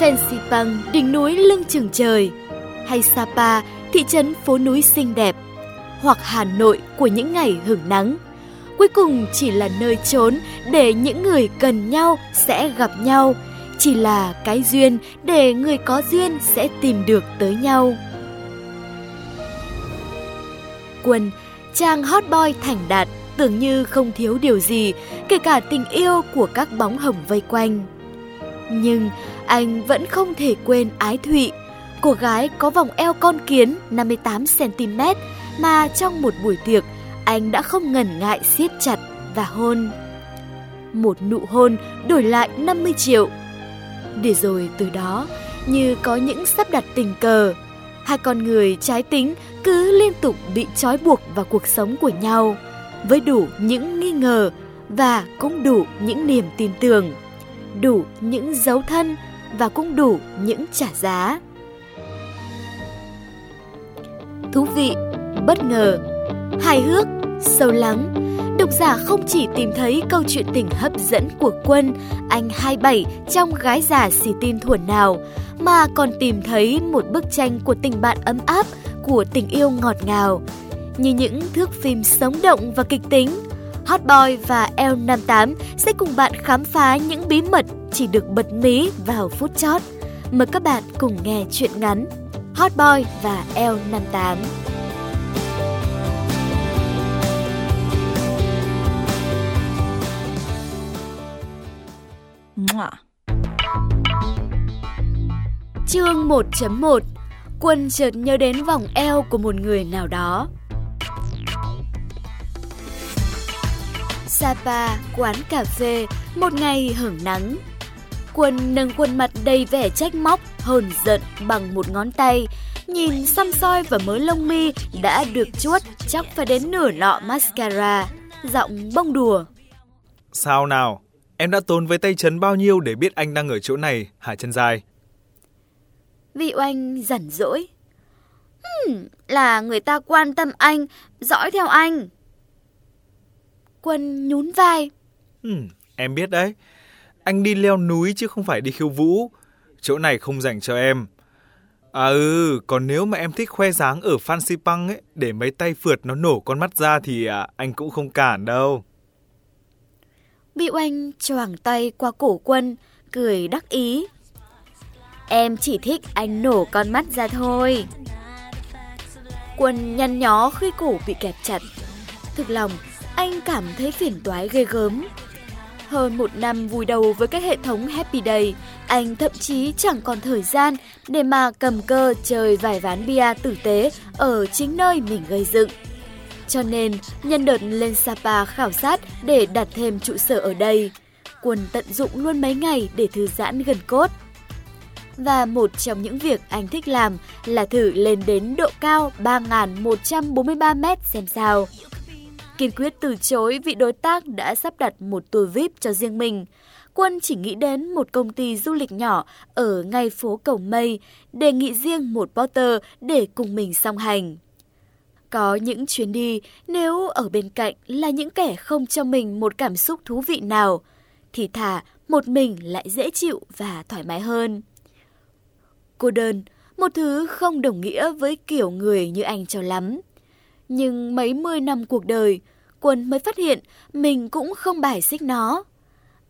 Fansipan, đỉnh núi lưng chừng trời, hay Sapa, thị trấn phố núi xinh đẹp, hoặc Hà Nội của những ngày hưởng nắng. Cuối cùng chỉ là nơi trốn để những người cần nhau sẽ gặp nhau, chỉ là cái duyên để người có duyên sẽ tìm được tới nhau. Quân, chàng hot boy thành đạt, tưởng như không thiếu điều gì, kể cả tình yêu của các bóng hồng vây quanh. Nhưng anh vẫn không thể quên Ái Thụy, cô gái có vòng eo con kiến 58cm mà trong một buổi tiệc anh đã không ngần ngại siết chặt và hôn. Một nụ hôn đổi lại 50 triệu. Để rồi từ đó, như có những sắp đặt tình cờ, hai con người trái tính cứ liên tục bị trói buộc vào cuộc sống của nhau với đủ những nghi ngờ và cũng đủ những niềm tin tưởng, đủ những dấu thân và cũng đủ những trả giá. Thú vị, bất ngờ, hài hước, sâu lắng, độc giả không chỉ tìm thấy câu chuyện tình hấp dẫn của Quân, anh 27 trong gái già xì tin thuở nào, mà còn tìm thấy một bức tranh của tình bạn ấm áp, của tình yêu ngọt ngào. Như những thước phim sống động và kịch tính, Hot Boy và L58 sẽ cùng bạn khám phá những bí mật chỉ được bật mí vào phút chót. Mời các bạn cùng nghe chuyện ngắn Hot Boy và L58. Chương 1.1 Quân chợt nhớ đến vòng eo của một người nào đó. Sapa, quán cà phê, một ngày hưởng nắng. Quân nâng khuôn mặt đầy vẻ trách móc, hờn giận bằng một ngón tay, nhìn xăm soi và mớ lông mi đã được chuốt chắc phải đến nửa lọ mascara, giọng bông đùa. Sao nào, em đã tốn với tay chấn bao nhiêu để biết anh đang ở chỗ này, hả chân dài? Vị oanh rảnh rỗi. Hmm, là người ta quan tâm anh, dõi theo anh. Quân nhún vai. Ừ, em biết đấy. Anh đi leo núi chứ không phải đi khiêu vũ. Chỗ này không dành cho em. À ừ, còn nếu mà em thích khoe dáng ở Fancy Punk ấy, để mấy tay phượt nó nổ con mắt ra thì à, anh cũng không cản đâu. Bị oanh choàng tay qua cổ quân, cười đắc ý. Em chỉ thích anh nổ con mắt ra thôi. Quân nhăn nhó khi cổ bị kẹp chặt. Thực lòng, anh cảm thấy phiền toái ghê gớm. Hơn một năm vùi đầu với các hệ thống Happy Day, anh thậm chí chẳng còn thời gian để mà cầm cơ chơi vài ván bia tử tế ở chính nơi mình gây dựng. Cho nên, nhân đợt lên Sapa khảo sát để đặt thêm trụ sở ở đây, Quân tận dụng luôn mấy ngày để thư giãn gần cốt. Và một trong những việc anh thích làm là thử lên đến độ cao 3.143 mét xem sao. Kiên quyết từ chối vị đối tác đã sắp đặt một tour VIP cho riêng mình. Quân chỉ nghĩ đến một công ty du lịch nhỏ ở ngay phố Cầu Mây, đề nghị riêng một porter để cùng mình song hành. Có những chuyến đi, nếu ở bên cạnh là những kẻ không cho mình một cảm xúc thú vị nào, thì thả một mình lại dễ chịu và thoải mái hơn. Cô đơn, một thứ không đồng nghĩa với kiểu người như anh cho lắm. Nhưng mấy mươi năm cuộc đời, Quân mới phát hiện mình cũng không bài xích nó.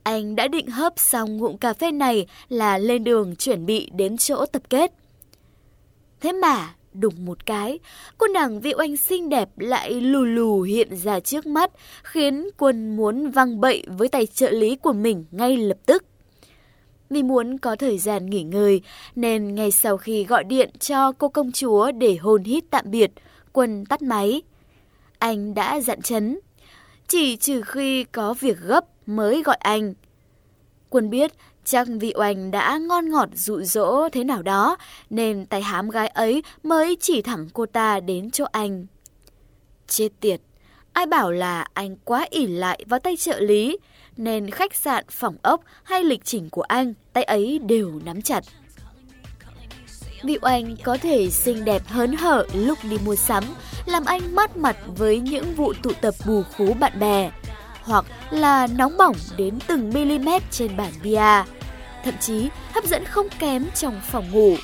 Anh đã định hấp xong ngụm cà phê này là lên đường chuẩn bị đến chỗ tập kết. Thế mà, đùng một cái, cô nàng vị oanh xinh đẹp lại lù lù hiện ra trước mắt, khiến quân muốn văng bậy với tay trợ lý của mình ngay lập tức. Vì muốn có thời gian nghỉ ngơi, nên ngay sau khi gọi điện cho cô công chúa để hôn hít tạm biệt, quân tắt máy. Anh đã dặn chấn, chỉ trừ khi có việc gấp mới gọi anh. Quân biết chắc vị oanh đã ngon ngọt dụ dỗ thế nào đó, nên tay hám gái ấy mới chỉ thẳng cô ta đến chỗ anh. Chết tiệt, ai bảo là anh quá ỉ lại vào tay trợ lý, nên khách sạn, phòng ốc hay lịch trình của anh, tay ấy đều nắm chặt. Vị oanh có thể xinh đẹp hớn hở lúc đi mua sắm, làm anh mát mặt với những vụ tụ tập bù khú bạn bè, hoặc là nóng bỏng đến từng mm trên bản bia. Thậm chí, hấp dẫn không kém trong phòng ngủ.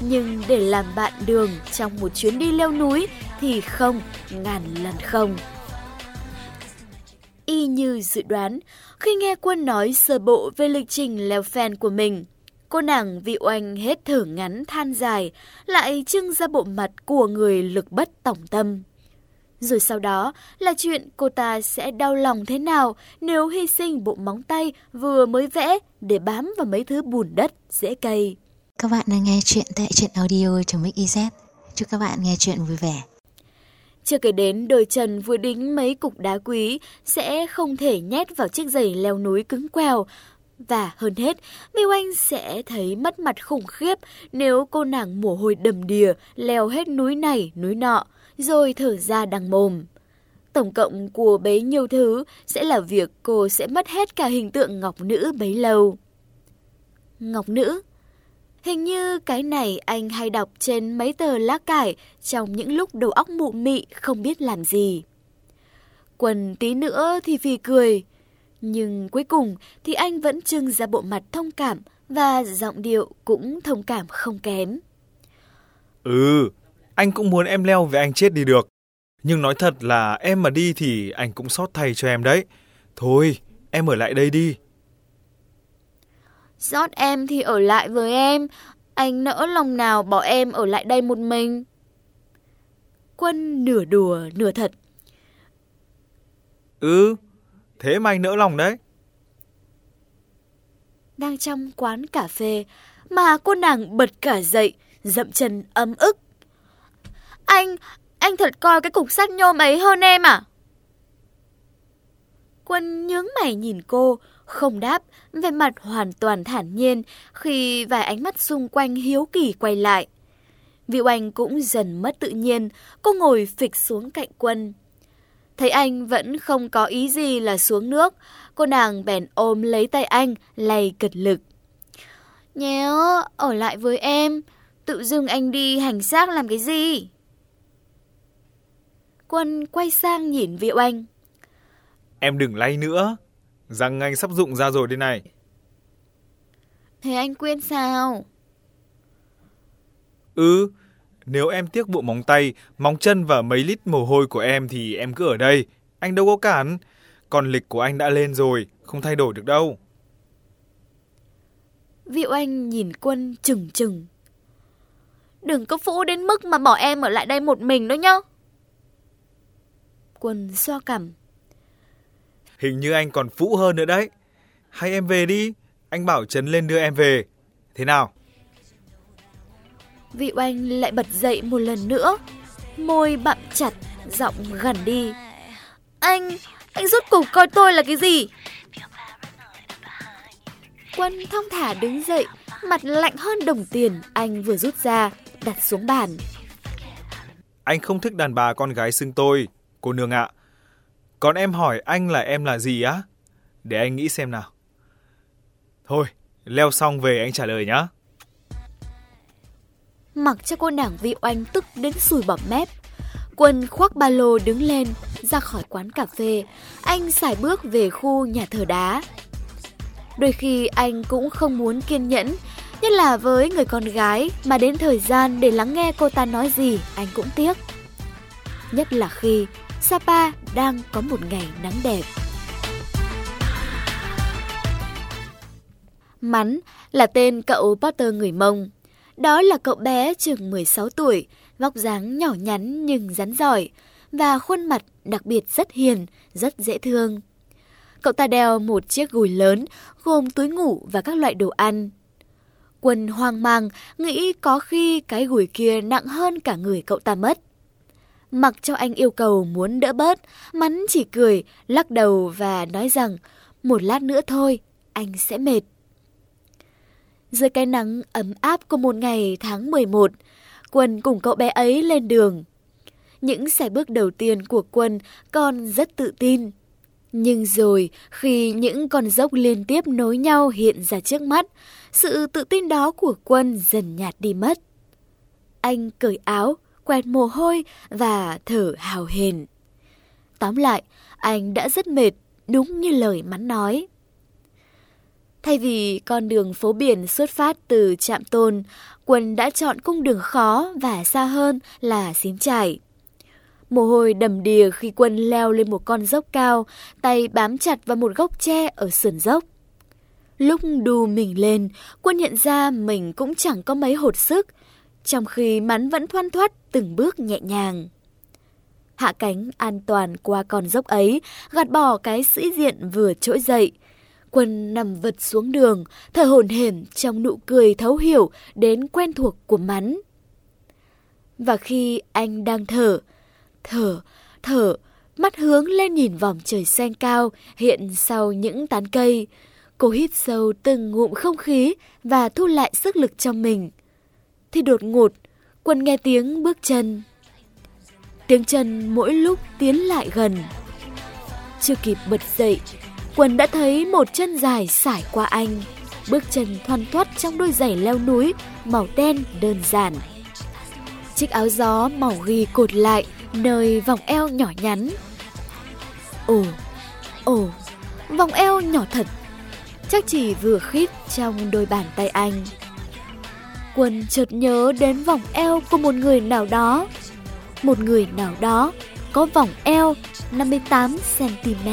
Nhưng để làm bạn đường trong một chuyến đi leo núi thì không, ngàn lần không. Y như dự đoán, khi nghe Quân nói sơ bộ về lịch trình leo fan của mình, cô nàng vị oanh hết thở ngắn than dài, lại trưng ra bộ mặt của người lực bất tỏng tâm. Rồi sau đó là chuyện cô ta sẽ đau lòng thế nào nếu hy sinh bộ móng tay vừa mới vẽ để bám vào mấy thứ bùn đất, dễ cây. Các bạn đang nghe chuyện tại truyện audio trong Mix Chúc các bạn nghe chuyện vui vẻ. Chưa kể đến đôi chân vừa đính mấy cục đá quý sẽ không thể nhét vào chiếc giày leo núi cứng quèo. Và hơn hết, Miu Anh sẽ thấy mất mặt khủng khiếp nếu cô nàng mồ hôi đầm đìa leo hết núi này, núi nọ, rồi thở ra đằng mồm. Tổng cộng của bấy nhiêu thứ sẽ là việc cô sẽ mất hết cả hình tượng ngọc nữ bấy lâu. Ngọc nữ Hình như cái này anh hay đọc trên mấy tờ lá cải trong những lúc đầu óc mụ mị không biết làm gì. Quần tí nữa thì phì cười, nhưng cuối cùng thì anh vẫn trưng ra bộ mặt thông cảm và giọng điệu cũng thông cảm không kém. Ừ, anh cũng muốn em leo với anh chết đi được. Nhưng nói thật là em mà đi thì anh cũng xót thay cho em đấy. Thôi, em ở lại đây đi. Rót em thì ở lại với em, anh nỡ lòng nào bỏ em ở lại đây một mình. Quân nửa đùa nửa thật. Ừ, thế mà anh nỡ lòng đấy. Đang trong quán cà phê mà cô nàng bật cả dậy, dậm chân ấm ức. Anh, anh thật coi cái cục sắt nhôm ấy hơn em à? Quân nhướng mày nhìn cô, không đáp, về mặt hoàn toàn thản nhiên khi vài ánh mắt xung quanh hiếu kỳ quay lại. Vị Oanh cũng dần mất tự nhiên, cô ngồi phịch xuống cạnh quân. Thấy anh vẫn không có ý gì là xuống nước, cô nàng bèn ôm lấy tay anh, lay cật lực. Nhớ, ở lại với em, tự dưng anh đi hành xác làm cái gì? Quân quay sang nhìn Vị Oanh. Em đừng lay nữa, Răng anh sắp rụng ra rồi đây này. Thế anh quên sao? Ừ, nếu em tiếc bộ móng tay, móng chân và mấy lít mồ hôi của em thì em cứ ở đây. Anh đâu có cản. Còn lịch của anh đã lên rồi, không thay đổi được đâu. Vị Anh nhìn quân chừng chừng. Đừng có phũ đến mức mà bỏ em ở lại đây một mình đó nhá. Quân xoa cằm. Hình như anh còn phũ hơn nữa đấy. Hay em về đi, anh bảo Trấn lên đưa em về. Thế nào? Vị oanh lại bật dậy một lần nữa. Môi bặm chặt, giọng gần đi. Anh, anh rút cục coi tôi là cái gì? Quân thong thả đứng dậy, mặt lạnh hơn đồng tiền anh vừa rút ra, đặt xuống bàn. Anh không thích đàn bà con gái xưng tôi, cô nương ạ. À. Còn em hỏi anh là em là gì á? Để anh nghĩ xem nào. Thôi, leo xong về anh trả lời nhá. Mặc cho cô nàng vị oanh tức đến sùi bọt mép. Quân khoác ba lô đứng lên, ra khỏi quán cà phê. Anh xài bước về khu nhà thờ đá. Đôi khi anh cũng không muốn kiên nhẫn, nhất là với người con gái mà đến thời gian để lắng nghe cô ta nói gì anh cũng tiếc. Nhất là khi Sapa đang có một ngày nắng đẹp. Mắn là tên cậu Potter người Mông. Đó là cậu bé chừng 16 tuổi, vóc dáng nhỏ nhắn nhưng rắn giỏi, và khuôn mặt đặc biệt rất hiền, rất dễ thương. Cậu ta đeo một chiếc gùi lớn gồm túi ngủ và các loại đồ ăn. Quân hoang mang nghĩ có khi cái gùi kia nặng hơn cả người cậu ta mất. Mặc cho anh yêu cầu muốn đỡ bớt, Mắn chỉ cười, lắc đầu và nói rằng một lát nữa thôi, anh sẽ mệt. Dưới cái nắng ấm áp của một ngày tháng 11, Quân cùng cậu bé ấy lên đường. Những sải bước đầu tiên của Quân còn rất tự tin. Nhưng rồi, khi những con dốc liên tiếp nối nhau hiện ra trước mắt, sự tự tin đó của Quân dần nhạt đi mất. Anh cởi áo, quẹt mồ hôi và thở hào hền. Tóm lại, anh đã rất mệt, đúng như lời mắn nói. Thay vì con đường phố biển xuất phát từ Trạm Tôn, Quân đã chọn cung đường khó và xa hơn là xín trải. Mồ hôi đầm đìa khi Quân leo lên một con dốc cao, tay bám chặt vào một gốc tre ở sườn dốc. Lúc đù mình lên, Quân nhận ra mình cũng chẳng có mấy hột sức, trong khi mắn vẫn thoăn thoắt từng bước nhẹ nhàng. Hạ cánh an toàn qua con dốc ấy, gạt bỏ cái sĩ diện vừa trỗi dậy. Quân nằm vật xuống đường, thở hổn hển trong nụ cười thấu hiểu đến quen thuộc của mắn. Và khi anh đang thở, thở, thở, mắt hướng lên nhìn vòng trời xanh cao hiện sau những tán cây. Cô hít sâu từng ngụm không khí và thu lại sức lực trong mình. Thì đột ngột, quân nghe tiếng bước chân. Tiếng chân mỗi lúc tiến lại gần. Chưa kịp bật dậy, Quân đã thấy một chân dài sải qua anh. Bước chân thoăn thoắt trong đôi giày leo núi, màu đen đơn giản. Chiếc áo gió màu ghi cột lại nơi vòng eo nhỏ nhắn. Ồ, ồ, vòng eo nhỏ thật, chắc chỉ vừa khít trong đôi bàn tay anh. Quân chợt nhớ đến vòng eo của một người nào đó. Một người nào đó có vòng eo 58 cm.